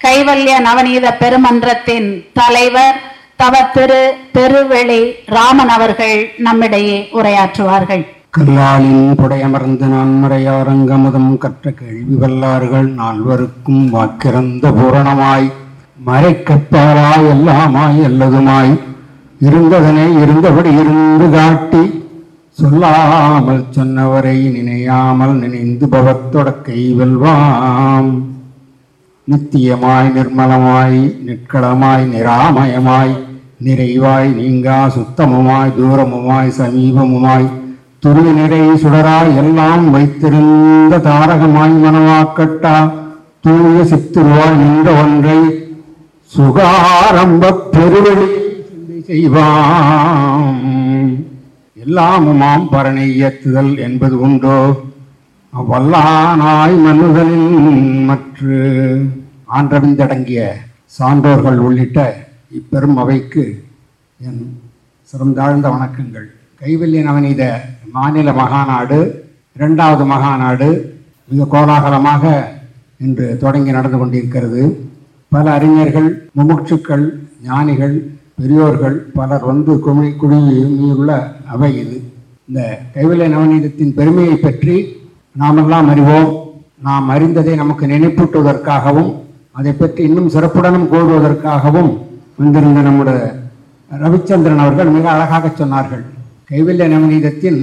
கைவல்ய நவநீத பெருமன்றத்தின் தலைவர் தவ திரு பெருவெளி ராமன் அவர்கள் நம்மிடையே உரையாற்றுவார்கள். கல்லாலின் புடையமர்ந்து நான்மறையாரங்கமுதம் கற்ற கேள்வி வல்லார்கள் நால்வருக்கும் வாக்கிறந்த பூரணமாய் மறைக்கப்பாராய் எல்லாமாய் அல்லதுமாய் இருந்ததனை இருந்தபடி இருந்து காட்டி சொல்லாமல் சொன்னவரை நினையாமல் நினைந்து பவத்தொடக்கை வெல்வாம். நித்தியமாய் நிர்மலமாய் நிற்களமாய் நிராமயமாய் நிறைவாய் நீங்கா சுத்தமுமாய் தூரமுமாய் சமீபமுமாய் துருவி நிறை சுடராய் எல்லாம் வைத்திருந்த தாரகமாய் மனவாக்கட்டா தூய சித்துருவாய் நின்ற ஒன்றை சுகாரம்ப பெருவெளி செய்வாம். எல்லாமுமாம் பரணை இயத்துதல் என்பது உண்டோ? வல்லானாய் மன்னுதலின் மற்ற ஆண்டவிந்தடங்கிய சான்றோர்கள் உள்ளிட்ட இப்பெரும் அவைக்கு என் சிறந்தாழ்ந்த வணக்கங்கள். கைவல்ய நவநீத மாநில மகாநாடு இரண்டாவது மகாநாடு மிக கோலாகலமாக இன்று தொடங்கி நடந்து கொண்டிருக்கிறது. பல அறிஞர்கள் முமுட்சுக்கள் ஞானிகள் பெரியோர்கள் பலர் வந்து குமி குழுமியுள்ள அவை இது. இந்த கைவல்ய நவநீதத்தின் பெருமையை பற்றி நாமெல்லாம் அறிவோம். நாம் அறிந்ததை நமக்கு நினைப்பூட்டுவதற்காகவும் அதை பற்றி இன்னும் சிறப்புடனும் கூறுவதற்காகவும் வந்திருந்த நம்முடைய ரவிச்சந்திரன் அவர்கள் மிக அழகாக சொன்னார்கள். கைவல்ய நவநீதத்தின்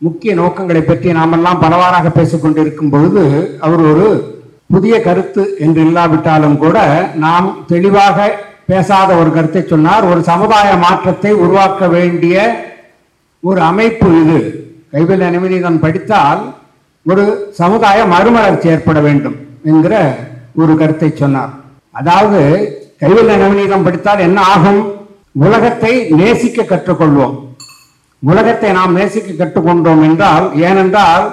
முக்கிய நோக்கங்களை பற்றி நாமெல்லாம் பலவாறாக பேசிக்கொண்டிருக்கும் பொழுது அவர் ஒரு புதிய கருத்து என்று இல்லாவிட்டாலும் கூட நாம் தெளிவாக பேசாத ஒரு கருத்தை சொன்னார். ஒரு சமுதாய மாற்றத்தை உருவாக்க வேண்டிய ஒரு அமைப்பு இது. கைவல்ய நவநீதம் படித்தால் ஒரு சமுதாய மறுமலர்ச்சி ஏற்பட வேண்டும் என்கிற ஒரு கருத்தை சொன்னார். அதாவது கைவல்ய நவநீதம் படித்தால் என்ன ஆகும்? உலகத்தை நேசிக்க கற்றுக்கொள்வோம். உலகத்தை நாம் நேசிக்க கற்றுக்கொண்டோம் என்றால் ஏனென்றால்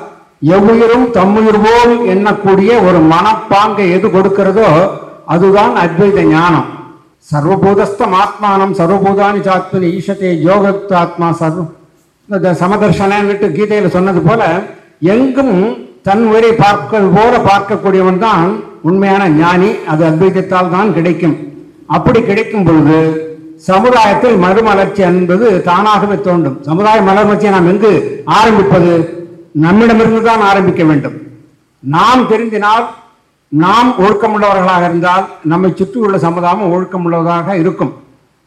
எவ்வுயிரும் தம்முயிர் போல் எண்ணக்கூடிய ஒரு மனப்பாங்கை எது கொடுக்கிறதோ அதுதான் அத்வைத ஞானம். சர்வபூதஸ்தம் ஆத்மானம் சர்வபூதானி சாத்மனி ஈஷத்தை யோகத்தாத்மா சர்வ இந்த சமதர்ஷனன்னுட்டு கீதையில சொன்னது போல எங்கும் தன் உயிரை பார்க்க போல பார்க்கக்கூடியவன் தான் உண்மையான ஞானி. அது அத்வைதத்தால் தான் கிடைக்கும். அப்படி கிடைக்கும் பொழுது சமுதாயத்தில் மறுமலர்ச்சி என்பது தானாகவே தோன்றும். சமுதாய மலர்ச்சியை நாம் எங்கு ஆரம்பிப்பது? நம்மிடமிருந்து தான் ஆரம்பிக்க வேண்டும். நாம் தெரிந்தினால் நாம் ஒழுக்கமுள்ளவர்களாக இருந்தால் நம்மை சுற்றியுள்ள சமுதாயம் ஒழுக்கமுள்ளதாக இருக்கும்.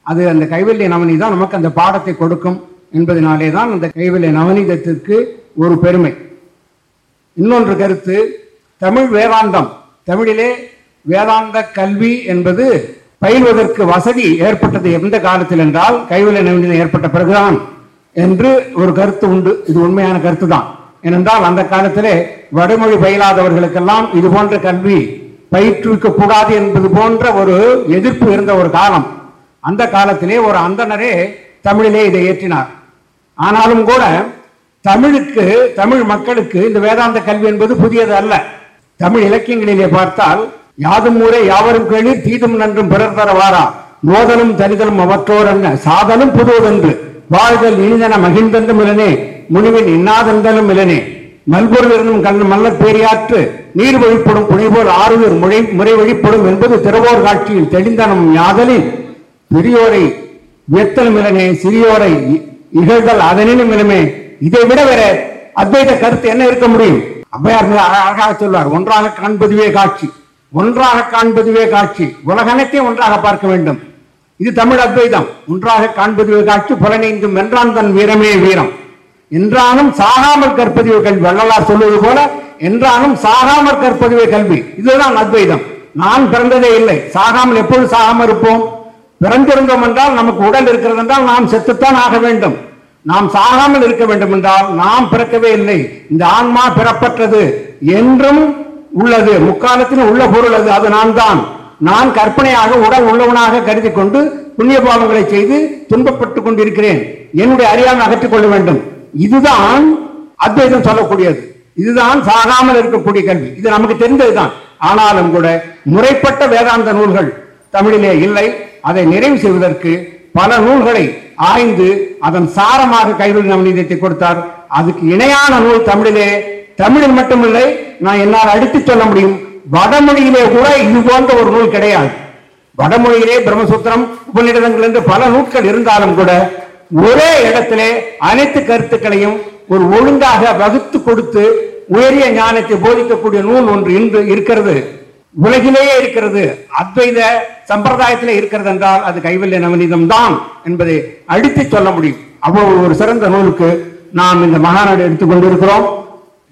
அது அந்த கைவல்ய நவனி தான் நமக்கு அந்த பாடத்தை கொடுக்கும் என்பதனாலே தான் அந்த கைவல்ய நவநீதத்திற்கு ஒரு பெருமை. இன்னொன்று கருத்து தமிழ் வேதாந்தம். தமிழிலே வேதாந்த கல்வி என்பது பயில்வதற்கு வசதி ஏற்பட்டது எந்த காலத்தில் என்றால் கைவிலை நவீனம் ஏற்பட்ட பிறகுதான் என்று ஒரு கருத்து உண்டு. இது உண்மையான கருத்து தான் ஏனென்றால் அந்த காலத்திலே வடமொழி பயிலாதவர்களுக்கெல்லாம் இது போன்ற கல்வி பயிற்றுவிக்க கூடாது என்பது போன்ற ஒரு எதிர்ப்பு இருந்த ஒரு காலம். அந்த காலத்திலே ஒரு அந்தனரே தமிழிலே இதை ஏற்றினார். ஆனாலும் கூட தமிழுக்கு தமிழ் மக்களுக்கு இந்த வேதாந்த கல்வி என்பது புதியது அல்ல தமிழ் இலக்கியங்களிலே பார்த்தால் யாதும் ஊரே யாவரும் கேளீர் தீதும் நன்றும் பிறர் தரவாரா நோதலும் தரிதலும் அவற்றோர் என்ன? சாதலும் புதுவதென்று வாழ்தல் இனிதன மகிழ்ந்தென்றும் இலனே முனிவின் இன்னாதென்றலும் இலனே மல்பொருளிருந்தும் கண் மல்லர் பேரியாற்று. நீர் வழிப்படும் புனைபோல் ஆறுவர் முறை முறை வழிப்படும் என்பது திறவோர் காட்சியில் தெளிந்தனம் யாதலில் பெரியோரை வியத்தலும் இலனே சிறியோரை இ- இகழ்தல் அதனினும் இனமே இதை விட வேற அத்வைத கருத்து என்ன இருக்க முடியும்? அவ்வையார் அழகாக சொல்வார் ஒன்றாக காண்பதுவே காட்சி ஒன்றாக காண்பதுவே காட்சி உலகனத்தையும் ஒன்றாக பார்க்க வேண்டும். இது தமிழ் அத்வைதம். ஒன்றாக காண்பதுவே காட்சி புலனைந்தும் வென்றான் தன் வீரமே வீரம். என்றாலும் சாகாமல் கற்பதுவே கல்வி. வள்ளலார் சொல்வது போல என்றாலும் சாகாமல் கற்பதுவே கல்வி. இதுதான் அத்வைதம். நான் பிறந்ததே இல்லை. சாகாமல் எப்பொழுது சாகாமல் இருப்போம்? பிறந்திருந்தோம் என்றால் நமக்கு உடல் இருக்கிறது என்றால் நாம் செத்துத்தான் ஆக வேண்டும். நாம் சாகாமல் இருக்க வேண்டும் என்றால் நாம் பிறக்கவே இல்லை. இந்த ஆன்மா பிறப்பற்றது என்றும் உள்ளது. முக்காலத்தில் உள்ள பொருள் அது அது நான் தான் நான் கற்பனையாக உடல் உள்ளவனாக கருதி கொண்டு புண்ணிய பாவங்களை செய்து துன்பப்பட்டுக் கொண்டிருக்கிறேன். என்னுடைய அறியாமை அகற்றிக் கொள்ள வேண்டும். இதுதான் அத்வைதம் சொல்லக்கூடியது. இதுதான் சாகாமல் இருக்கக்கூடிய கல்வி. இது நமக்கு தெரிந்ததுதான். ஆனாலும் கூட முறைப்பட்ட வேதாந்த நூல்கள் தமிழிலே இல்லை. அதை நிறைவு செய்வதற்கு பல நூல்களை ஆய்ந்து அதன் சாரமாக கைவிழி நவநீதத்தை கொடுத்தார். அதுக்கு இணையான நூல் தமிழிலே. தமிழில் மட்டுமில்லை நான் என்னால் அடித்துச் சொல்ல முடியும். வடமொழியிலே கூட இது போன்ற ஒரு நூல் கிடையாது. வடமொழியிலே பிரம்மசூத்திரம் உபநிடதங்கள் என்று பல நூல்கள் இருந்தாலும் கூட ஒரே இடத்திலே அனைத்து கருத்துக்களையும் ஒரு ஒழுங்காக வகுத்து கொடுத்து உயரிய ஞானத்தை போதிக்கக்கூடிய நூல் ஒன்று இன்று இருக்கிறது. உலகிலேயே இருக்கிறது அத்வைத சம்பிரதாயத்திலே இருக்கிறது என்றால் அது கைவல்ய நவநீதம் தான் என்பதை அடித்து சொல்ல முடியும். அவ்வளவு ஒரு சிறந்த நூலுக்கு நாம் இந்த மகாநாடு எடுத்துக்கொண்டிருக்கிறோம்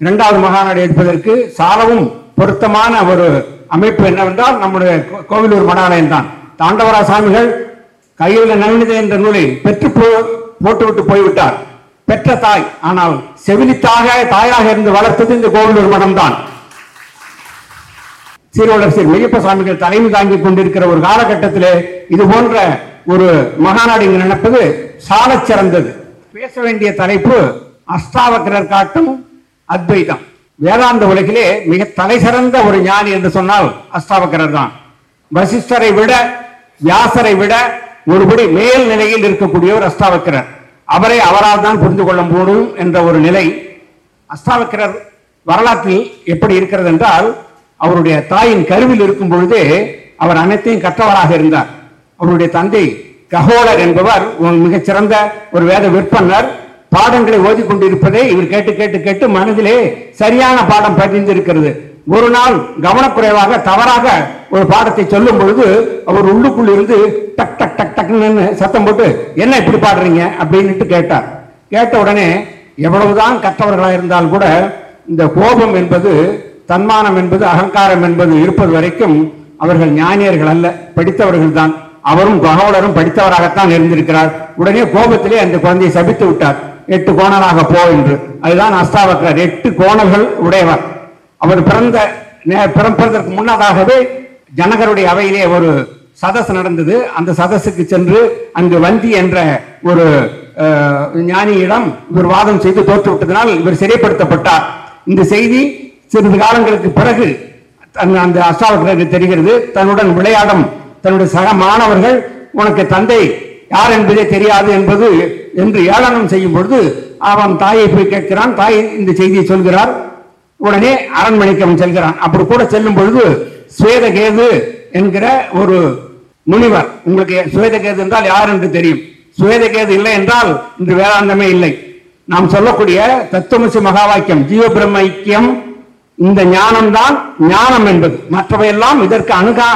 இரண்டாவது மகாநாடு எடுப்பதற்கு சாலவும் பொருத்தமான ஒரு அமைப்பு என்னவென்றால் நம்முடைய கோவிலூர் மடாலயம் தான் தாண்டவரா சாமிகள் கையில் நவனித என்ற நூலை பெற்று போ- போட்டுவிட்டு போய்விட்டார். பெற்ற தாய் ஆனால் செவிலித்தாக தாயாக இருந்து வளர்த்தது இந்த கோவிலூர் மடம்தான். சீரோடர் சீர் மெய்யப்ப சுவாமிகள் தலைமை தாங்கி கொண்டிருக்கிற ஒரு காலகட்டத்திலே இது போன்ற ஒரு மகாநாடு இங்கு நடப்பது சிறந்தது. பேச வேண்டிய தலைப்பு அஷ்டாவக்கரர் காட்டும் அத்வைதம். வேதாந்த உலகிலே மிக தலை சிறந்த ஒரு ஞானி என்று சொன்னால் அஷ்டாவக்கரர் தான். வசிஷ்டரை விட வியாசரை விட ஒருபடி மேல் நிலையில் இருக்கக்கூடியவர் அஷ்டாவக்கரர் அவரை அவரால் தான் புரிந்து கொள்ள முடியும் என்ற ஒரு நிலை. அஷ்டாவக்கரர் வரலாற்றில் எப்படி இருக்கிறது என்றால் அவருடைய தாயின் கருவில் இருக்கும் பொழுதே அவர் அனைத்தையும் கற்றவராக இருந்தார். அவருடைய தந்தை ககோலர் என்பவர் மிகச்சிறந்த ஒரு வேத விற்பனர் பாடங்களை ஓதி கொண்டிருப்பதை இவர் கேட்டு கேட்டு கேட்டு மனதிலே சரியான பாடம் பதிந்திருக்கிறது. ஒரு நாள் கவனக்குறைவாக தவறாக ஒரு பாடத்தை சொல்லும் பொழுது அவர் உள்ளுக்குள் இருந்து டக் டக் டக் டக்னு சத்தம் போட்டு என்ன இப்படி பாடுறீங்க? அப்படின்னுட்டு கேட்டார். கேட்ட உடனே எவ்வளவுதான் கற்றவர்களாக இருந்தால் கூட இந்த கோபம் என்பது தன்மானம் என்பது அகங்காரம் என்பது இருப்பது வரைக்கும் அவர்கள் ஞானியர்கள் அல்ல படித்தவர்கள் தான். அவரும் ககோடரும் படித்தவராகத்தான் இருந்திருக்கிறார். உடனே கோபத்திலே அந்த குழந்தையை சபித்து விட்டார். எட்டு கோணலாக போ என்று. அதுதான் அஷ்டாவக்கர் எட்டு கோணல்கள் உடையவர். அவர் பிறந்த நே- பிறப்பதற்கு முன்னதாகவே ஜனகருடைய அவையிலே ஒரு சதஸ் நடந்தது. அந்த சதஸுக்கு சென்று அங்கு வந்தி என்ற ஒரு ஞானியிடம் இவர் வாதம் செய்து தோற்று விட்டதனால் இவர் சிறைப்படுத்தப்பட்டார். இந்த செய்தி சிறிது காலங்களுக்கு பிறகு தன் அந்த அஷ்டாவக்கருக்கு தெரிகிறது. தன்னுடன் விளையாடும் தன்னுடைய சக மாணவர்கள் உனக்கு தந்தை யார் என்பதே தெரியாது என்பது என்று ஏளனம் செய்யும் பொழுது அவன் தாயை போய் கேட்கிறான். தாய் இந்த செய்தியை சொல்கிறார். உடனே அரண்மனைக்கு அவன் செல்கிறான். அப்படி கூட செல்லும் பொழுது சுவேதகேது என்கிற ஒரு முனிவர் உங்களுக்கு சுவேதகேது என்றால் யார் என்று தெரியும். சுவேதகேது இல்லை என்றால் இன்று வேதாந்தமே இல்லை. நாம் சொல்லக்கூடிய தத்துவசி மகா வாக்கியம் ஜீவ பிரம்ம ஐக்கியம் இந்த ஞானம் தான் ஞானம் என்பது. மற்றவையெல்லாம் இதற்கு அணுகா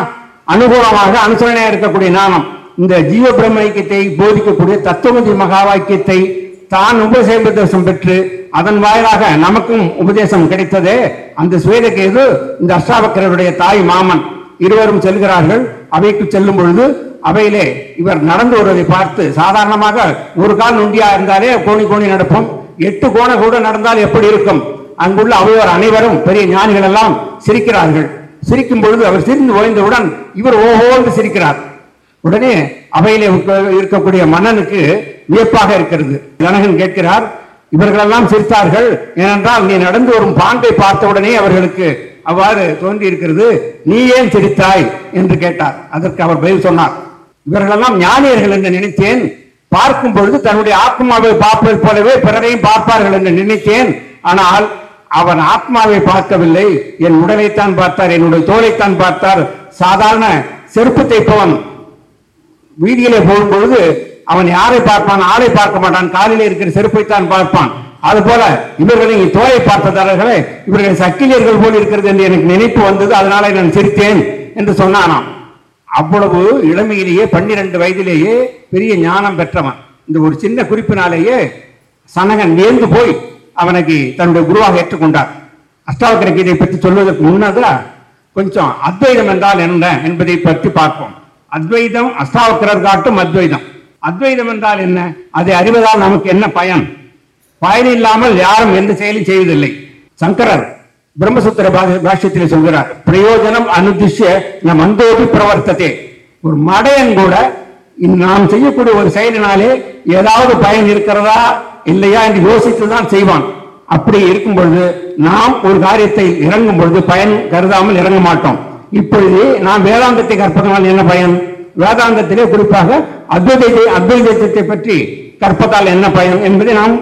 அனுகூலமாக அனுசரணையா இருக்கக்கூடிய ஞானம். இந்த ஜீவ பிரம்ம ஐக்கியத்தை போதிக்கக்கூடிய தத்துவமசி மகா வாக்கியத்தை தான் உபதேசம் பெற்று அதன் வாயிலாக நமக்கும் உபதேசம் கிடைத்ததே அந்த சுவேதகேது இந்த அஷ்டாவக்கரருடைய தாய் மாமன். இருவரும் செல்கிறார்கள். அவைக்கு செல்லும் பொழுது அவையிலே இவர் நடந்து வருவதை பார்த்து சாதாரணமாக ஒரு கால் நுண்டியா இருந்தாலே கோணி கோணி நடப்போம். எட்டு கோண கூட நடந்தால் எப்படி இருக்கும்? அங்குள்ள அவையோர் அனைவரும் பெரிய ஞானிகள் எல்லாம் சிரிக்கிறார்கள். சிரிக்கும் பொழுது அவர் சிரிந்து ஓய்ந்தவுடன் இவர் ஓஹோன்று சிரிக்கிறார். உடனே அவையிலே இருக்கக்கூடிய மன்னனுக்கு வியப்பாக இருக்கிறது. ஜனகன் கேட்கிறார் இவர்களெல்லாம் சிரித்தார்கள். ஏனென்றால் நீ நடந்து வரும் பாண்டை பார்த்தவுடனே அவர்களுக்கு அவ்வாறு தோன்றி இருக்கிறது நீ ஏன் சிரித்தாய்? என்று கேட்டார். அதற்கு அவர் பதில் சொன்னார் இவர்களெல்லாம் ஞானியர்கள் என்று நினைத்தேன். பார்க்கும் பொழுது தன்னுடைய ஆத்மாவை பார்ப்பது போலவே பிறரையும் பார்ப்பார்கள் என்று நினைத்தேன். ஆனால் அவன் ஆத்மாவை பார்க்கவில்லை. என் உடலைத்தான் பார்த்தார் என்னுடைய தோலைத்தான் பார்த்தார். சாதாரண செருப்பு தைப்பவன் வீதியிலே போகும்பொழுது அவன் யாரை பார்ப்பான் ஆளை பார்க்க மாட்டான் காலிலே இருக்கிற செருப்பைத்தான் பார்ப்பான். அதுபோல இவர்களை தோலை பார்த்ததார்களே இவர்கள் சக்கிலியர்கள் போல் இருக்கிறது என்று எனக்கு நினைப்பு வந்தது அதனால நான் சிரித்தேன் என்று சொன்னானாம். அவ்வளவு இளமையிலேயே பன்னிரண்டு வயதிலேயே பெரிய ஞானம் பெற்றவன். இந்த ஒரு சின்ன குறிப்பினாலேயே சனகன் வியந்து போய் அவனுக்கு தன்னுடைய குருவாக ஏற்றுக்கொண்டார் அஷ்டாவக்கர கீதை பற்றி சொல்வதற்கு முன்னதா கொஞ்சம் அத்வைதம் என்றால் என்ன என்பதை பற்றி பார்ப்போம். அத்வைதம் அஷ்டாவக்கரர் காட்டும் அத்வைதம். அத்வைதம் என்றால் என்ன? அதை அறிவதால் நமக்கு என்ன பயன்? பயன் இல்லாமல் யாரும் எந்த செயலும் செய்வதில்லை. சங்கரர் பிரம்மசூத்திர பாஷ்யத்தில் சொல்கிறார் பிரயோஜனம் அனுதிஷ்ய நம் அந்தோபி பிரவர்த்ததே. ஒரு மடையன் கூட நாம் செய்யக்கூடிய ஒரு செயலினாலே ஏதாவது பயன் இருக்கிறதா? இல்லையா என்று யோசித்து தான் செய்வான். அப்படி இருக்கும் பொழுது நாம் ஒரு காரியத்தை இறங்கும் பொழுது பயன் கருதாமல் இறங்க மாட்டோம். இப்பொழுது நாம் வேதாந்தத்தை கற்பதனால் என்ன பயன்? வேதாந்தத்திலே குறிப்பாக அத்வைதத்தை அத்வைதத்தை பற்றி கற்பதால் என்ன பயன் என்பதை நாம்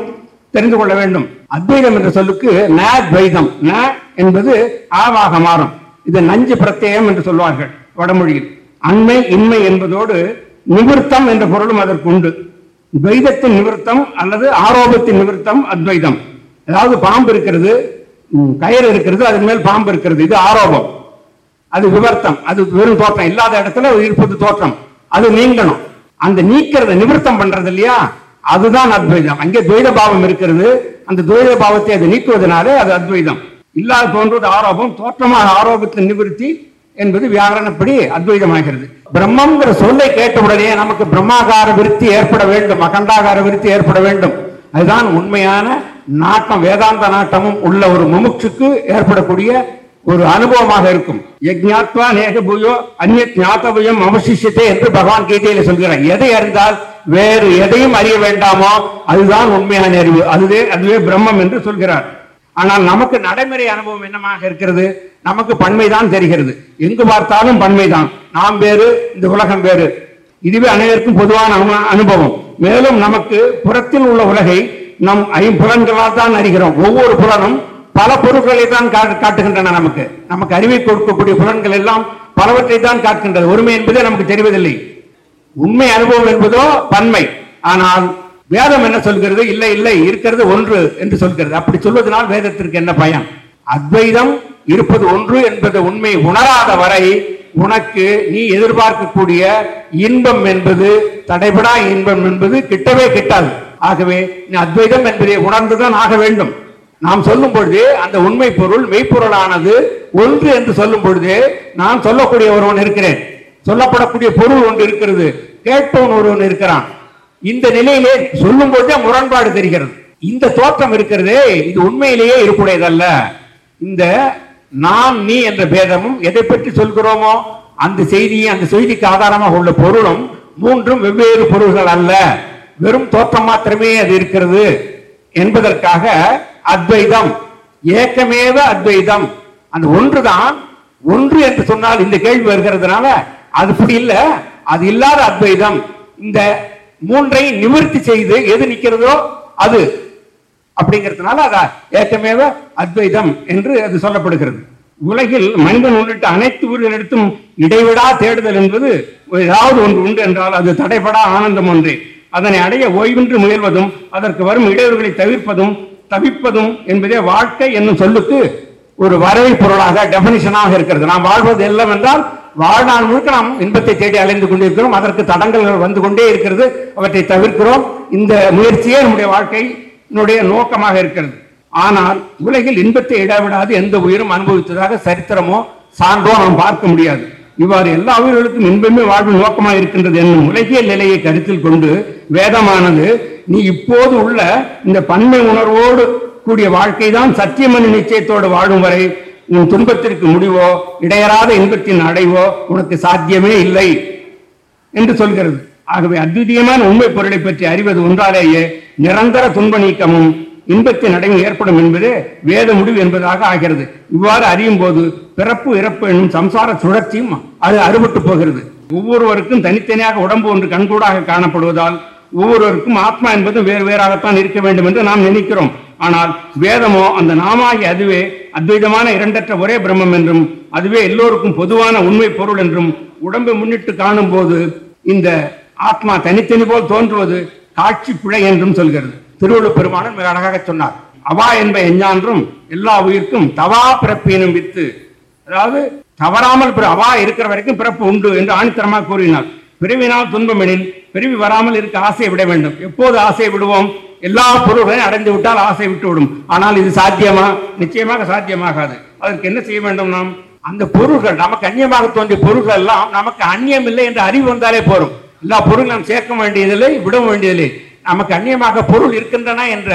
தெரிந்து கொள்ள வேண்டும். அத்வைதம் என்ற சொல்லுக்கு ந துவைதம். ந என்பது ஆவாக மாறும். இது நஞ்சு பிரத்யேகம் என்று சொல்வார்கள் வடமொழியில். அண்மை இன்மை என்பதோடு நிவிருத்தம் என்ற பொருளும் அதற்கு உண்டு துவைதத்தின் நிவிருத்தம் அல்லது ஆரோபத்தின் நிவிருத்தம் அத்வைதம். அதாவது பாம்பு இருக்கிறது கயிறு இருக்கிறது அதன் மேல் பாம்பு இருக்கிறது இது ஆரோபம். அது விவர்த்தம் அது வெறும் தோற்றம் இல்லாத இடத்துல இருப்பது தோற்றம். அது நீங்கணும். அந்த நீக்கிறத நிவர்த்தம் பண்றது இல்லையா? அதுதான் அத்வைதம். அங்கே துவைத பாவம் இருக்கிறது. அந்த துவைத பாவத்தை அது நீக்குவதனாலே அது அத்வைதம். இல்லாத தோன்றுவது ஆரோபம். தோற்றமாக ஆரோபத்தை நிவிருத்தி என்பது வியாகரணப்படி அத்வைதமாகிறது. பிரம்மங்கிற சொல்லை கேட்டவுடனே நமக்கு பிரம்மாகார விருத்தி ஏற்பட வேண்டும் அகண்டாகார விருத்தி ஏற்பட வேண்டும். அதுதான் உண்மையான நாட்டம் வேதாந்த நாட்டமும் உள்ள ஒரு முமுட்சுக்கு ஏற்படக்கூடிய ஒரு அனுபவமாக இருக்கும். யஜ்ஞாத்வா நேக பூயோ அந்நிய ஞாத்தபயம் அவசிஷத்தை என்று பகவான் கீதையில சொல்கிறார். எதை அறிந்தால் வேறு எதையும் அறிய வேண்டாமோ அதுதான் உண்மையான அறிவு. அதுவே அதுவே பிரம்மம் என்று சொல்கிறார். ஆனால் நமக்கு நடைமுறை அனுபவம் என்னமாக இருக்கிறது? நமக்கு பன்மைதான் தெரிகிறது. எங்கு பார்த்தாலும் பன்மைதான். நாம் வேறு இந்த உலகம் வேறு. இதுவே அனைவருக்கும் பொதுவான அனுபவம். மேலும் நமக்கு புறத்தில் உள்ள உலகை நம் ஐம்புலன்களால் தான் அறிகிறோம். ஒவ்வொரு புலனும் பல பொருட்களை தான் காட்டுகின்றன நமக்கு. நமக்கு அறிவை கொடுக்கக்கூடிய புலன்கள் எல்லாம் பலவற்றை தான் காட்டுகின்றது. ஒருமை என்பதே நமக்கு தெரிவதில்லை. உண்மை அனுபவம் என்பதோ பன்மை. ஆனால் வேதம் என்ன சொல்கிறது? இல்லை இல்லை இருக்கிறது ஒன்று என்று சொல்கிறது. அப்படி சொல்வதனால் வேதத்திற்கு என்ன பயன்? அத்வைதம் இருப்பது ஒன்று என்பது உண்மை உணராத வரை உனக்கு நீ எதிர்பார்க்கக்கூடிய இன்பம் என்பது தடைபடா இன்பம் என்பது கிட்டவே கிட்டாது. ஆகவே நீ அத்வைதம் என்பதை உணர்ந்துதான் ஆக வேண்டும். நாம் சொல்லும் பொழுது அந்த உண்மை பொருள் மெய்ப்பொருளானது ஒன்று என்று சொல்லும் பொழுது நான் சொல்லக்கூடிய ஒருவன் இருக்கிறேன். சொல்லப்படக்கூடிய பொருள் ஒன்று இருக்கிறது. கேட்பவன் ஒருவன் இருக்கிறான். இந்த நிலையிலே சொல்லும் பொழுதே முரண்பாடு தெரிகிறது. இந்த தோற்றம் இருக்கிறதே இது உண்மையிலேயே இருக்கக்கூடியதல்ல. இந்த நான் நீ என்ற பேதமும் எதை பற்றி சொல்கிறோமோ அந்த செய்தியை அந்த செய்திக்கு ஆதாரமாக உள்ள பொருளும் மூன்றும் வெவ்வேறு பொருள்கள் அல்ல. வெறும் தோற்றம் மாத்திரமே அது இருக்கிறது என்பதற்காக அத்வைதம். ஏக்கமேவ அத்வைதம். அந்த ஒன்றுதான் ஒன்று என்று சொன்னால் இந்த கேள்வி வருகிறதுனால அது அப்படி அது இல்லாத அத்வைதம். இந்த மூன்றை நிவர்த்தி செய்து எது நிற்கிறதோ அது அப்படிங்கிறதுனால அத ஏற்றமேவ அத்வைதம் என்று அது சொல்லப்படுகிறது. உலகில் மனிதன் உள்ளிட்ட அனைத்து ஊர்களிடத்தும் இடைவிடா தேடுதல் என்பது ஏதாவது ஒன்று உண்டு என்றால் அது தடைபடா ஆனந்தம் ஒன்றே. அதனை அடைய ஓய்வின்றி முயல்வதும் அதற்கு வரும் இடையூறுகளை தவிர்ப்பதும் தவிப்பதும் என்பதே வாழ்க்கை என்னும் சொல்லுக்கு ஒரு வரைவை பொருளாக டெபனிஷனாக இருக்கிறது. நாம் வாழ்வது எல்லாம் என்றால் வாழ்நாள் முழுக்க நாம் இன்பத்தை தேடி அலைந்து கொண்டிருக்கிறோம். அதற்கு தடங்கல்கள் வந்து கொண்டே இருக்கிறது. அவற்றை தவிர்க்கிறோம். இந்த முயற்சியே நம்முடைய வாழ்க்கை என்னுடைய நோக்கமாக இருக்கிறது. ஆனால் உலகில் இன்பத்தை இடவிடாது எந்த உயிரும் அனுபவித்ததாக சரித்திரமோ சான்றோ நாம் பார்க்க முடியாது. இவ்வாறு எல்லா உயிர்களுக்கும் இன்பமே வாழ்வு நோக்கமாக இருக்கின்றது என்னும் உலகியல் நிலையை கருத்தில் கொண்டு வேதமானது நீ இப்போது உள்ள இந்த பன்மை உணர்வோடு கூடிய வாழ்க்கை தான் சத்தியமணி நிச்சயத்தோடு வாழும் வரை உன் துன்பத்திற்கு முடிவோ இடையறாத இன்பத்தின் அடைவோ உனக்கு சாத்தியமே இல்லை என்று சொல்கிறது. ஆகவே அத்விதீயமான உண்மை பொருளை பற்றி அறிவது ஒன்றாலேயே நிரந்தர துன்ப நீக்கமும் இன்பத்தின் அடைவும் ஏற்படும் என்பதே வேத முடிவு என்பதாக ஆகிறது. இவ்வாறு அறியும் போது பிறப்பு இறப்பு என்னும் சம்சார சுழற்சியும் அது அறுபட்டு போகிறது. ஒவ்வொருவருக்கும் தனித்தனியாக உடம்பு ஒன்று கண்கூடாக காணப்படுவதால் ஒவ்வொருவருக்கும் ஆத்மா என்பது வேறு வேறாகத்தான் இருக்க வேண்டும் என்று நாம் நினைக்கிறோம். ஆனால் வேதமோ அந்த நாமாகி அதுவே அத்வைதமான இரண்டற்ற ஒரே பிரம்மம் என்றும் அதுவே எல்லோருக்கும் பொதுவான உண்மை பொருள் என்றும் உடம்பை முன்னிட்டு காணும் போது இந்த ஆத்மா தனித்தனி போல் தோன்றுவது காட்சி பிழை என்றும் சொல்கிறது. திருவள்ளுவர் பெருமானன் மிக அழகாக சொன்னார். அவா என்ப எஞ்ஞான்றும் எல்லா உயிர்க்கும் தவா பிறப்பினும் வித்து. அதாவது தவறாமல் அவா இருக்கிற வரைக்கும் பிறப்பு உண்டு என்று ஆணித்தரமாக கூறினார். பிறவினால் துன்பமெனில் பிறவி வராமல் இருக்க ஆசையை விட வேண்டும். எப்போது ஆசையை விடுவோம்? எல்லா பொருள்களையும் அடைந்து விட்டால் ஆசை விட்டு விடும். ஆனால் இது சாத்தியமா? நிச்சயமாக சாத்தியமாகாது. அதற்கு என்ன செய்ய வேண்டும் நாம்? அந்த பொருள்கள் நமக்கு அந்நியமாக தோன்றிய பொருள்கள் எல்லாம் நமக்கு அந்நியம் இல்லை என்ற அறிவு வந்தாலே போரும். எல்லா பொருளும் நாம் சேர்க்க வேண்டியதில்லை விட வேண்டியதில்லை. நமக்கு அந்நியமாக பொருள் இருக்கின்றன என்ற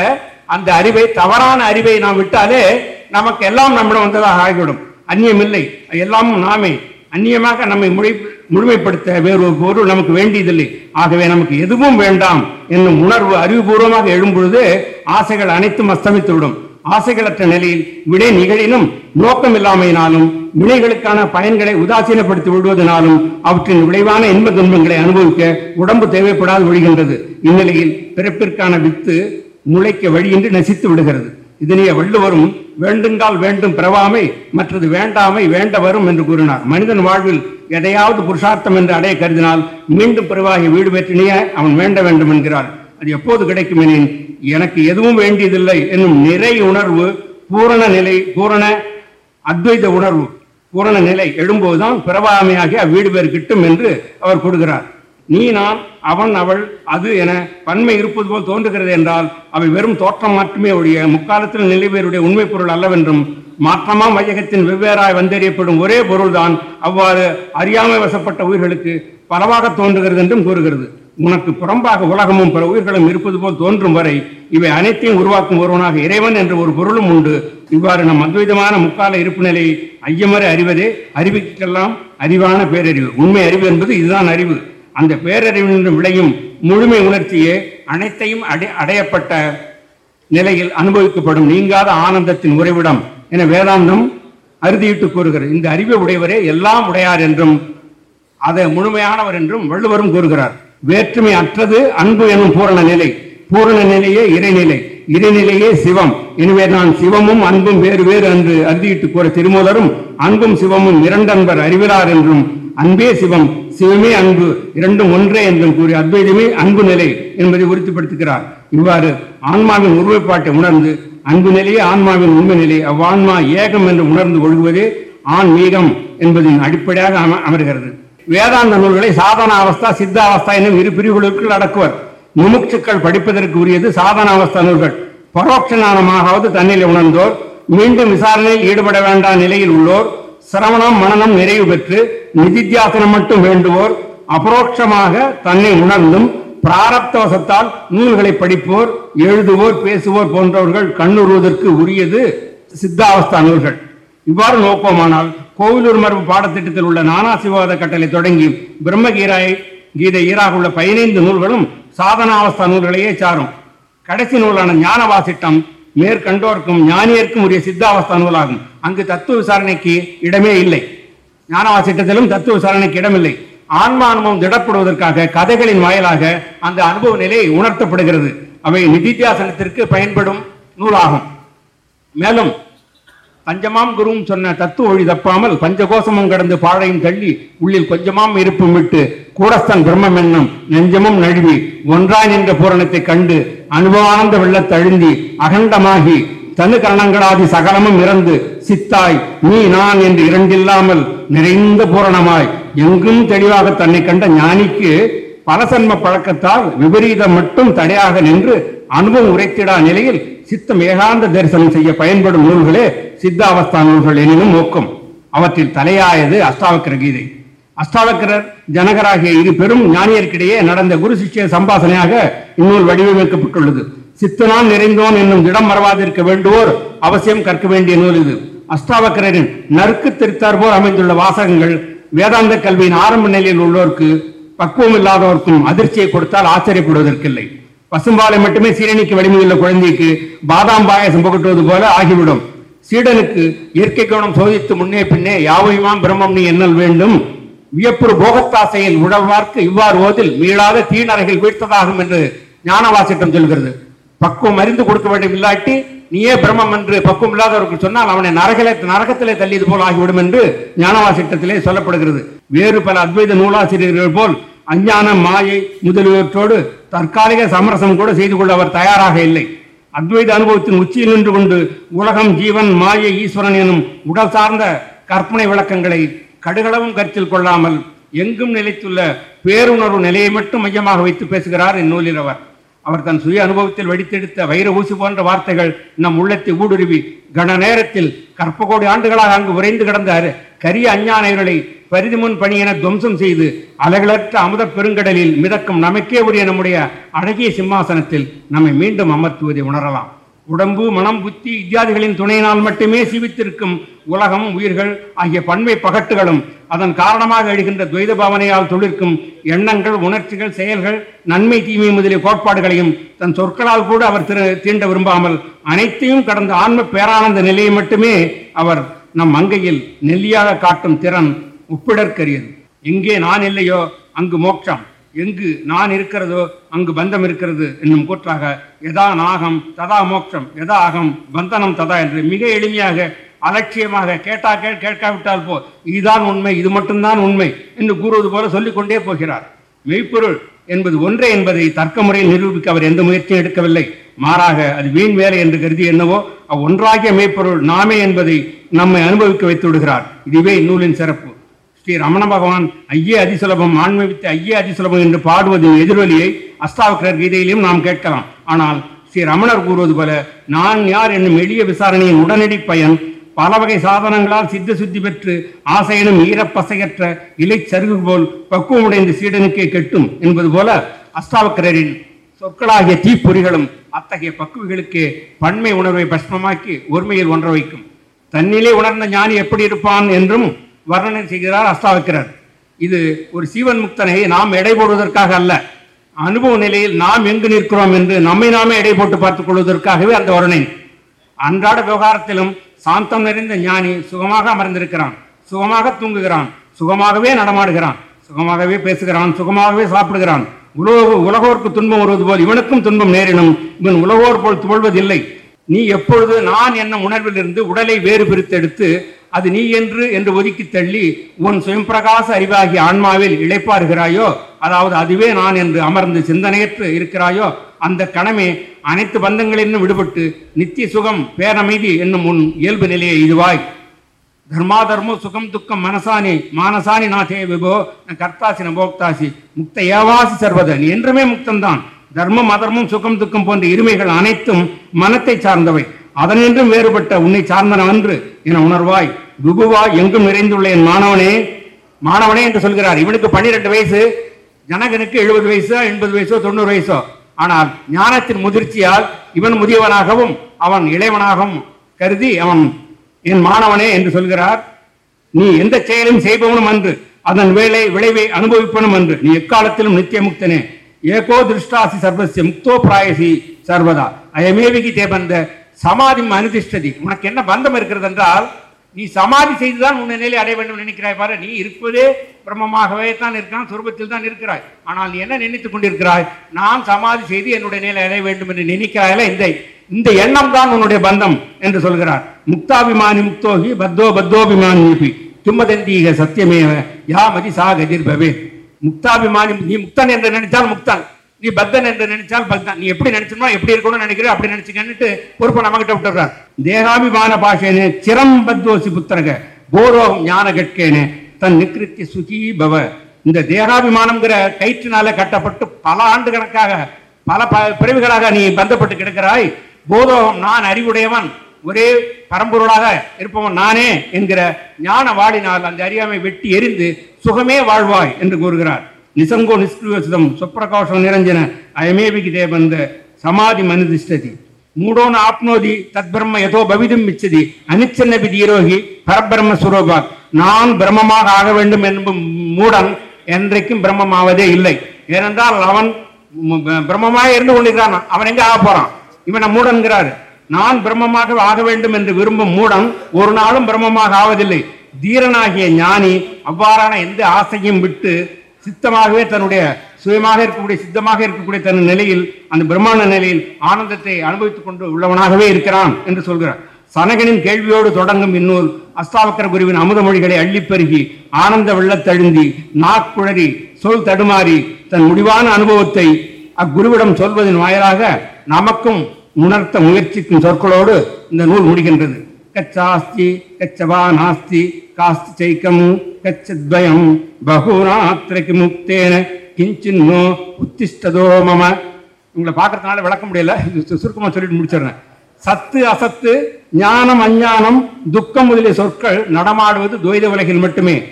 அந்த அறிவை தவறான அறிவை நாம் விட்டாலே நமக்கு எல்லாம் நம்மிடம் வந்ததாக ஆகிவிடும். அந்நியம் இல்லை. எல்லாமும் நாமே அந்நியமாக நம்மை முழை முழுமைப்படுத்த வேறு ஒரு பொருள் நமக்கு வேண்டியதில்லை. ஆகவே நமக்கு எதுவும் வேண்டாம் என்னும் உணர்வு அறிவுபூர்வமாக எழும்பொழுது ஆசைகள் அனைத்தும் அஸ்தமித்துவிடும். ஆசைகளற்ற நிலையில் விடை நிகழினும் நோக்கம் இல்லாமையினாலும் வினைகளுக்கான பயன்களை உதாசீனப்படுத்தி விடுவதனாலும் அவற்றின் விளைவான இன்ப துன்பங்களை அனுபவிக்க உடம்பு தேவைப்படாது ஒழிகின்றது இந்நிலையில் பிறப்பிற்கான வித்து முளைக்க வழியின்றி நசித்து விடுகிறது. இதனைய வள்ளுவரும் வேண்டுங்கால் வேண்டும் பிறவாமை மற்றது வேண்டாமை வேண்ட வரும் என்று கூறினார். மனிதன் வாழ்வில் எதையாவது புருஷார்த்தம் என்று அடைய கருதினால் மீண்டும் பிறவாகி வீடு பெற்றினிய அவன் வேண்ட வேண்டும் என்கிறார். அது எப்போது கிடைக்கும் எனின் எனக்கு எதுவும் வேண்டியதில்லை என்னும் நிறை உணர்வு பூரண நிலை பூரண அத்வைத உணர்வு பூரண நிலை எழும்போதுதான் பிறவாமையாகி அவ்வீடு பேர் கிட்டும் என்று அவர் கொடுக்கிறார் நீ நான் அவன் அவள் அது என பன்மை இருப்பது போல் தோன்றுகிறது என்றால் அவை வெறும் தோற்றம் மட்டுமே ஒழிய முக்காலத்தில் நிலைவேருடைய உண்மை பொருள் அல்லவென்றும் மாற்றமா மையகத்தின் வெவ்வேறாய் வந்தறியப்படும் ஒரே பொருள்தான் அவ்வாறு அறியாமை வசப்பட்ட உயிர்களுக்கு பலவாக தோன்றுகிறது என்றும் கூறுகிறது. உனக்கு புறம்பாக உலகமும் பிற உயிர்களும் இருப்பது போல் தோன்றும் வரை இவை அனைத்தையும் உருவாக்கும் ஒருவனாக இறைவன் என்ற ஒரு பொருளும் உண்டு. இவ்வாறு நம் அத்வைதமான முக்கால இருப்பு நிலையை ஐயமறை அறிவதே அறிவுக்கெல்லாம் அறிவான பேரறிவு. உண்மை அறிவு என்பது இதுதான் அறிவு. அந்த பேரறிவின் விளையும் முழுமை உணர்ச்சியே அனைத்தையும் அடை அடையப்பட்ட நிலையில் அனுபவிக்கப்படும் நீங்காத ஆனந்தத்தின் உறைவிடம் என வேதாந்தம் அறுதியிட்டு கூறுகிறது. இந்த அறிவை உடையவரே எல்லாம் உடையார் என்றும் அதை முழுமையானவர் என்றும் வள்ளுவரும் கூறுகிறார். வேற்றுமை அற்றது அன்பு எனும் பூரண நிலை. பூரண நிலையே இறைநிலை. இறைநிலையே சிவம். எனவே நான் சிவமும் அன்பும் வேறு வேறு என்று அறுதியிட்டு கூற திருமூலரும் அன்பும் சிவமும் இரண்டன்பர் அறிவிலார் என்றும் அன்பே சிவம் சிவமே அன்பு இரண்டும் ஒன்றே என்றும் கூறி அத்வைதமே அன்பு நிலை என்பதை உறுதிப்படுத்துகிறார். இவ்வாறு ஆன்மாவின் உருவப்பாட்டை உணர்ந்து அன்பு நிலையே ஆன்மாவின் உண்மை நிலை அவ்வான்மா ஏகம் என்று உணர்ந்து ஒழுகுவதே ஆன்மீகம் என்பதின் அடிப்படையாக அம- அமர்கிறது. வேதாந்த நூல்களை சாதன அவஸ்தா சித்த அவஸ்தா என்னும் இரு பிரிவுகளுக்குள் அடக்குவர். முமுட்சுக்கள் படிப்பதற்கு உரியது சாதன அவஸ்தா நூல்கள். பரோட்ச ஞானமாகாவது தன்னிலை உணர்ந்தோர் மீண்டும் விசாரணையில் ஈடுபட வேண்டாம் நிலையில் உள்ளோர் சிரவணம் மனநம் நிறைவு பெற்று நிதித்தியாசனம் மட்டும் வேண்டுவோர் அபரோட்சமாக தன்னை உணர்ந்தும் பிராரப்தவசத்தால் நூல்களை படிப்போர் எழுதுவோர் பேசுவோர் போன்றவர்கள் கண்ணுறுவதற்கு உரியது சித்தாவஸ்தா நூல்கள். இவ்வாறு நோக்கமானால் கோவிலூர் மரபு பாடத்திட்டத்தில் உள்ள நானாசிவாத கட்டளை தொடங்கி பிரம்மகீராய் கீதை ஈராக உள்ள பதினைந்து நூல்களும் சாதனாவஸ்தா நூல்களையே சாரும். கடைசி நூலான ஞான வாசிட்டம் மேற்கண்டோர்க்கும் ஞானியர்க்கும் உரிய சித்தாவஸ்தா நூலாகும். அங்கு தத்துவ விசாரணைக்கு இடமே இல்லை. ஞானவாசிட்டத்திலும் தத்துவ விசாரணைக்கு இடமில்லை. ஆன்மா அனுபவம் திடப்படுவதற்காக கதைகளின் வாயிலாக அந்த அனுபவ நிலை உணர்த்தப்படுகிறது. அவை நிதித்தியாசனத்திற்கு பயன்படும் நூலாகும். மேலும் பஞ்சமாம் குருவும் சொன்ன தத்துவ ஒழி தப்பாமல் பஞ்சகோசமும் கடந்து பாழையும் தள்ளி உள்ளில் கொஞ்சமாம் இருப்பும் விட்டு கூடஸ்தன் பிரம்மம் என்னும் நெஞ்சமும் நழுவி ஒன்றாய் நின்ற பூரணத்தை கண்டு அனுபவானந்த வெள்ளத்தழுந்தி அகண்டமாகி தனு கரணங்களாதி சகலமும் இறந்து சித்தாய் நீ நான் என்று இரண்டில்லாமல் நிறைந்த பூரணமாய். எங்கும் தெளிவாக தன்னை கண்ட ஞானிக்கு பலசன்ம பழக்கத்தால் விபரீதம் மட்டும் தடையாக நின்று அனுபவம் உரைத்திடா நிலையில் சித்தம் ஏகாந்த தரிசனம் செய்ய பயன்படும் நூல்களே சித்தாவஸ்தா நூல்கள் எனினும் நோக்கம். அவற்றில் தலையாயது அஷ்டாவக்கிர கீதை. அஷ்டாவக்கிரர் ஜனகராகிய இரு பெரும் ஞானியர்க்கிடையே நடந்த குரு சிஷ்ய சம்பாசனையாக இந்நூல் வடிவமைக்கப்பட்டுள்ளது. சித்தனான் நிறைந்தோன் என்னும் திடம் மறவாதிருக்க வேண்டுவோர் அவசியம் கற்க வேண்டிய நூல் இது. அஷ்டாவக்கரின் நறுக்கு திருத்தார் போல் அமைந்துள்ள வாசகங்கள் வேதாந்த கல்வியின் ஆரம்ப நிலையில் உள்ளோருக்கு பக்குவம் இல்லாதவர்க்கும் அதிர்ச்சியை கொடுத்தால் ஆச்சரியப்படுவதற்கில்லை. பசும்பாலை மட்டுமே சீரணிக்கு வலிமையுள்ள குழந்தைக்கு பாதாம் பாயசம் புகட்டுவது போல ஆகிவிடும். சீடனுக்கு இயற்கை கவனம் சோதித்து முன்னே பின்னே யாவையுமாம் பிரம்மம் நீ எண்ணல் வேண்டும்? வியப்புறு போகத்தாசையில் உழவார்க்கு இவ்வாறு ஓதில் மீளாத தீநரைகள் வீழ்த்ததாகும் என்று ஞானவாசிட்டம் சொல்கிறது. பக்குவம் அறிந்து கொடுக்க வேண்டும் இல்லாட்டி நீயே பிரம்மம் என்று பக்குவம் இல்லாதவர்கள் சொன்னால் அவனை நரகலை நரகத்திலே தள்ளியது போல் ஆகிவிடும் என்று ஞானவாசிட்டத்திலே சொல்லப்படுகிறது. வேறு பல அத்வைத நூலாசிரியர்கள் போல் அஞ்ஞானம் மாயை முதலியவற்றோடு தற்காலிக சமரசம் கூட செய்து கொள்ள அவர் தயாராக இல்லை. அத்வைத அனுபவத்தின் உச்சியில் நின்று கொண்டு உலகம் ஜீவன் மாய ஈஸ்வரன் எனும் உடல் சார்ந்த கற்பனை விளக்கங்களை கடுகளவும் கருத்தில் கொள்ளாமல் எங்கும் நிலைத்துள்ள பேருணர்வு நிலையை மட்டும் மையமாக வைத்து பேசுகிறார் இந்நூலில் அவர். அவர் தன் சுய அனுபவத்தில் வெடித்தெடுத்த வைர ஊசி போன்ற வார்த்தைகள் நம் உள்ளத்தை ஊடுருவி கன நேரத்தில் கற்ப கோடி ஆண்டுகளாக அங்கு உறைந்து கிடந்த கரிய அஞ்ஞானைகளை பரிதிமுன் பணி என துவம்சம் செய்து அலகளற்ற அமுதப் பெருங்கடலில் மிதக்கும் நமக்கே உரிய நம்முடைய அழகிய சிம்மாசனத்தில் நம்மை மீண்டும் அமர்த்துவதை உணரலாம். உடம்பு மனம் புத்தி இத்தியாதிகளின் துணையினால் மட்டுமே சிவித்திருக்கும் உலகம் உயிர்கள் ஆகிய பன்மை பகட்டுகளும் அதன் காரணமாக எழுகின்ற துவைத பாவனையால் தொழிற்கும் எண்ணங்கள் உணர்ச்சிகள் செயல்கள் நன்மை தீமை முதலிய கோட்பாடுகளையும் தன் சொற்களால் கூட அவர் தீண்ட விரும்பாமல் அனைத்தையும் கடந்த ஆன்ம பேரானந்த நிலையை மட்டுமே அவர் நம் அங்கையில் நெல்லியாக காட்டும் திறன் ஒப்பிடற்கரியது எங்கே நான் இல்லையோ அங்கு மோட்சம். எங்கு நான் இருக்கிறதோ அங்கு பந்தம் இருக்கிறது என்னும் கூற்றாக எதா நாகம் ததா மோட்சம் எதா அகம் பந்தனம் ததா என்று மிக எளிமையாக அலட்சியமாக கேட்டா கேள் கேட்காவிட்டால் போ இதுதான் உண்மை இது மட்டும்தான் உண்மை என்று கூறுவது போல சொல்லிக்கொண்டே போகிறார். மெய்ப்பொருள் என்பது ஒன்றே என்பதை தர்க்க முறையில் நிரூபிக்க அவர் எந்த முயற்சியும் எடுக்கவில்லை. மாறாக அது வீண் வேலை என்று கருதி என்னவோ அவ்வொன்றாகிய மெய்ப்பொருள் நாமே என்பதை நம்மை அனுபவிக்க வைத்து விடுகிறார். இதுவே இந்நூலின் சிறப்பு. ஸ்ரீ ரமண பகவான் ஐயே அதிசுலபம் ஆன்மவித்து ஐயே அதிசுலபம் என்று பாடுவதின் எதிரொலியை அஸ்தாவக்கரர் கீதையிலும் நாம் கேட்கலாம். ஆனால் ஸ்ரீ ரமணர் கூறுவது போல நான் யார் என்னும் எளிய விசாரணையின் உடனடி பயன் பல வகை சாதனங்களால் சித்த சுத்தி பெற்று ஆசையினும் ஈரப்பசையற்ற இலை சருகு போல் பக்குவமுடைந்த சீடனுக்கே கெட்டும் என்பது போல அஷ்டாவக்கரரின் சொற்களாகிய தீப்பொறிகளும் அத்தகைய பக்குவிகளுக்கே பன்மை உணர்வை பஸ்மமாக்கி ஒருமையில் ஒன்ற வைக்கும். தன்னிலே உணர்ந்த ஞானி எப்படி இருப்பான் என்றும் வர்ணனை செய்கிறார் அஸ்தாவிக்கிறார். இது ஒரு சீவன் முக்தனை நாம் எடை போடுவதற்காக அல்ல அனுபவ நிலையில் நாம் எங்கு நிற்கிறோம் என்று நம்மை நாமே எடை போட்டு பார்த்துக் கொள்வதற்காகவே அந்த வர்ணனை. அன்றாட விவகாரத்திலும் சாந்தம் நிறைந்த ஞானி சுகமாக அமர்ந்திருக்கிறான் சுகமாக தூங்குகிறான் சுகமாகவே நடமாடுகிறான் சுகமாகவே பேசுகிறான் சுகமாகவே சாப்பிடுகிறான். உலக உலகோர்க்கு துன்பம் வருவது போல் இவனுக்கும் துன்பம் நேரினும். இவன் உலகோர் போல் துவழ்வதில்லை நீ எப்பொழுது நான் என்ன உணர்விலிருந்து உடலை வேறு பிரித்தெடுத்து அது நீ என்று என்று ஒதுக்கி தள்ளி உன் சுயம்பிரகாச அறிவாகிய ஆன்மாவில் இழைப்பாருகிறாயோ அதாவது அதுவே நான் என்று அமர்ந்து சிந்தனையற்று இருக்கிறாயோ அந்த கணமே அனைத்து பந்தங்களிலும் விடுபட்டு நித்திய சுகம் பேரமைதி என்னும் உன் இயல்பு நிலையை இதுவாய். தர்மாதர்ம சுகம் துக்கம் மனசானி மானசானி நாசே விபோ நான் கர்த்தாசி நான் போக்தாசி. முக்த ஏவாசி சர்வதன் என்றுமே முக்தம்தான். தர்மம் அதர்மம் சுகம் துக்கம் போன்ற இருமைகள் அனைத்தும் மனத்தை சார்ந்தவை. அதனின்றும் வேறுபட்ட உன்னை சார்ந்தன அன்று என உணர்வாய். விபுவாய் எங்கும் நிறைந்துள்ள என் மாணவனே மாணவனே என்று சொல்கிறார். இவனுக்கு பன்னிரெண்டு வயசு ஜனகனுக்கு எழுபது வயசோ எண்பது வயசோ தொண்ணூறு வயசோ. ஆனால் ஞானத்தின் முதிர்ச்சியால் இவன் முதியவனாகவும் அவன் இளையவனாகவும் கருதி அவன் என் மாணவனே என்று சொல்கிறார். நீ எந்த செயலும் செய்பவனும் அன்று அதன் வேலை விளைவை அனுபவிப்பனும் அன்று நீ எக்காலத்திலும் நித்திய முக்தனே ஏகோ திருஷ்டாசி சர்வசிய முக்தோ பிராயசி சர்வதா. அயமேவிகி தேபந்த சமாதி அனுதிஷ்டதி. உனக்கு என்ன பந்தம் இருக்கிறது என்றால் நீ சமாதி செய்துதான் உன்னை நிலை அடைய வேண்டும் நினைக்கிறாய் பாரு. நீ இருப்பதே பிரம்மமாகவே தான் இருக்கான் சுரூபத்தில் தான் இருக்கிறாய். ஆனால் நீ என்ன நினைத்துக் கொண்டிருக்கிறாய்? நான் சமாதி செய்து என்னுடைய நிலை அடைய வேண்டும் என்று நினைக்கிறாயில இந்த இந்த எண்ணம் தான் உன்னுடைய பந்தம் என்று சொல்கிறார். முக்தாபிமானி முக்தோகி பத்தோ பத்தோபிமானி தும்மதந்தீக சத்தியமேவ யா மதி சா கதிர்பவே முக்தாபிமானி நீ முக்தன் என்று நினைத்தால் முக்தன். நீ பத்தன் என்று நினைச்சால் பக்தன். நீ எப்படி நினைச்சணும் எப்படி இருக்கணும்னு நினைக்கிற அப்படி நினைச்சுக்கன்னுட்டு பொறுப்பை நம்மகிட்ட விட்டுறார் தேகாபிமான பாஷேனே சிரம் பத்வோசி புத்திரக ஞான கட்கேனே தன் நிகிருத்தி சுகி பவ. இந்த தேகாபிமானம்ங்கிற கயிற்றினால கட்டப்பட்டு பல ஆண்டு கணக்காக பல ப- பிறவிகளாக நீ பந்தப்பட்டு கிடக்கிறாய். போதோகம் நான் அறிவுடையவன் ஒரே பரம்பொருளாக இருப்பவன் நானே என்கிற ஞான வாழினால் அந்த அறியாமை வெட்டி எரிந்து சுகமே வாழ்வாய் என்று கூறுகிறார். நிசங்கோ நிஷ்கிருவசிதம் சுப்பிரகாசம் நிரஞ்சன அயமேவிகி தேவந்த சமாதி மனுதிஷ்டதி. மூடோன ஆப்னோதி தத் பிரம்ம பவிதம் பவிதும் மிச்சதி அனிச்சன்ன விதீரோகி பரபிரம்ம சுரோபா நான் பிரம்மமாக ஆக வேண்டும் என்பும் மூடன் என்றைக்கும் பிரம்மம் ஆவதே இல்லை. ஏனென்றால் அவன் பிரம்மமாக இருந்து கொண்டிருக்கிறான். அவன் எங்க ஆக போறான்? இவனை மூடன்கிறாரு. நான் பிரம்மமாக ஆக வேண்டும் என்று விரும்பும் மூடன் ஒரு நாளும் பிரம்மமாக ஆவதில்லை. தீரனாகிய ஞானி அவ்வாறான எந்த ஆசையும் விட்டு சித்தமாகவே தன்னுடைய சுயமாக இருக்கக்கூடிய சித்தமாக இருக்கக்கூடிய தன் நிலையில் அந்த பிரம்மாண்ட நிலையில் ஆனந்தத்தை அனுபவித்துக் கொண்டு உள்ளவனாகவே இருக்கிறான் என்று சொல்கிறார். சனகனின் கேள்வியோடு தொடங்கும் இந்நூல் அஸ்தாவக்கர குருவின் அமுத மொழிகளை அள்ளிப் பெருகி ஆனந்த வெள்ளத்தழுந்தி நாக்குழறி சொல் தடுமாறி தன் முடிவான அனுபவத்தை அக்குருவிடம் சொல்வதன் வாயிலாக நமக்கும் உணர்த்த முயற்சிக்கும் சொற்களோடு இந்த நூல் முடிகின்றது. கச்சாஸ்தி கச்சவா நாஸ்தி காஸ்தி சைக்கம் கச்சத்வயம் பகுநாத்திரைக்கு முக்தேன கிஞ்சின்னோ உத்திஷ்டதோ மம உங்களை பார்க்கறதுனால விளக்க முடியல. சுருக்கமாக சு- சொல்லிட்டு முடிச்சிடுறேன். சத்து அசத்து ஞானம் அஞ்ஞானம் துக்கம் முதலிய சொற்கள் நடமாடுவது துவைத உலகில் மட்டுமே.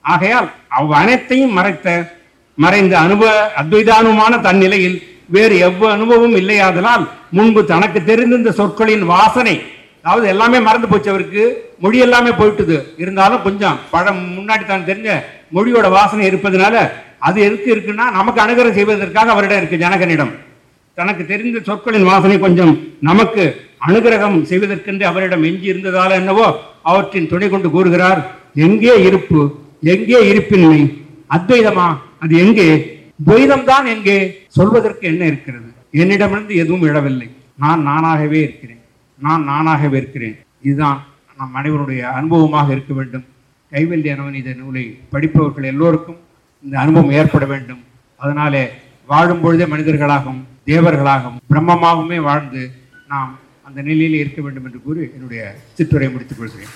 ஆகையால் அவ் அனைத்தையும் மறைத்த மறைந்த அனுபவ அத்வைதானுமான தன்னிலையில் வேறு எவ்வ அனுபவமும் இல்லையாதலால் முன்பு தனக்கு தெரிந்த சொற்களின் வாசனை அதாவது எல்லாமே மறந்து போச்சு அவருக்கு. மொழி எல்லாமே போயிட்டுது. இருந்தாலும் கொஞ்சம் பழம் முன்னாடி தான் தெரிஞ்ச மொழியோட வாசனை இருப்பதனால அது எதுக்கு இருக்குன்னா நமக்கு அனுகிரகம் செய்வதற்காக அவரிடம் இருக்கு ஜனகனிடம். தனக்கு தெரிந்த சொற்களின் வாசனை கொஞ்சம் நமக்கு அனுகிரகம் செய்வதற்கென்று அவரிடம் எஞ்சி இருந்ததால என்னவோ அவற்றின் துணை கொண்டு கூறுகிறார் எங்கே இருப்பு? எங்கே இருப்பின்மை? அத்வைதமா? அது எங்கே? துவைதம் தான் எங்கே? சொல்வதற்கு என்ன இருக்கிறது? என்னிடமிருந்து எதுவும் இழவில்லை நான் நானாகவே இருக்கிறேன். நான் நானாகவே இருக்கிறேன் இதுதான் நம் அனைவருடைய அனுபவமாக இருக்க வேண்டும். கைவல்ய நவநீத நூலை படிப்பவர்கள் எல்லோருக்கும் இந்த அனுபவம் ஏற்பட வேண்டும். அதனாலே வாழும் பொழுதே மனிதர்களாகவும் தேவர்களாகவும் பிரம்மமாகவுமே வாழ்ந்து நாம் அந்த நிலையில் இருக்க வேண்டும் என்று கூறி என்னுடைய சிற்றுரை முடித்துக் கொள்கிறேன்.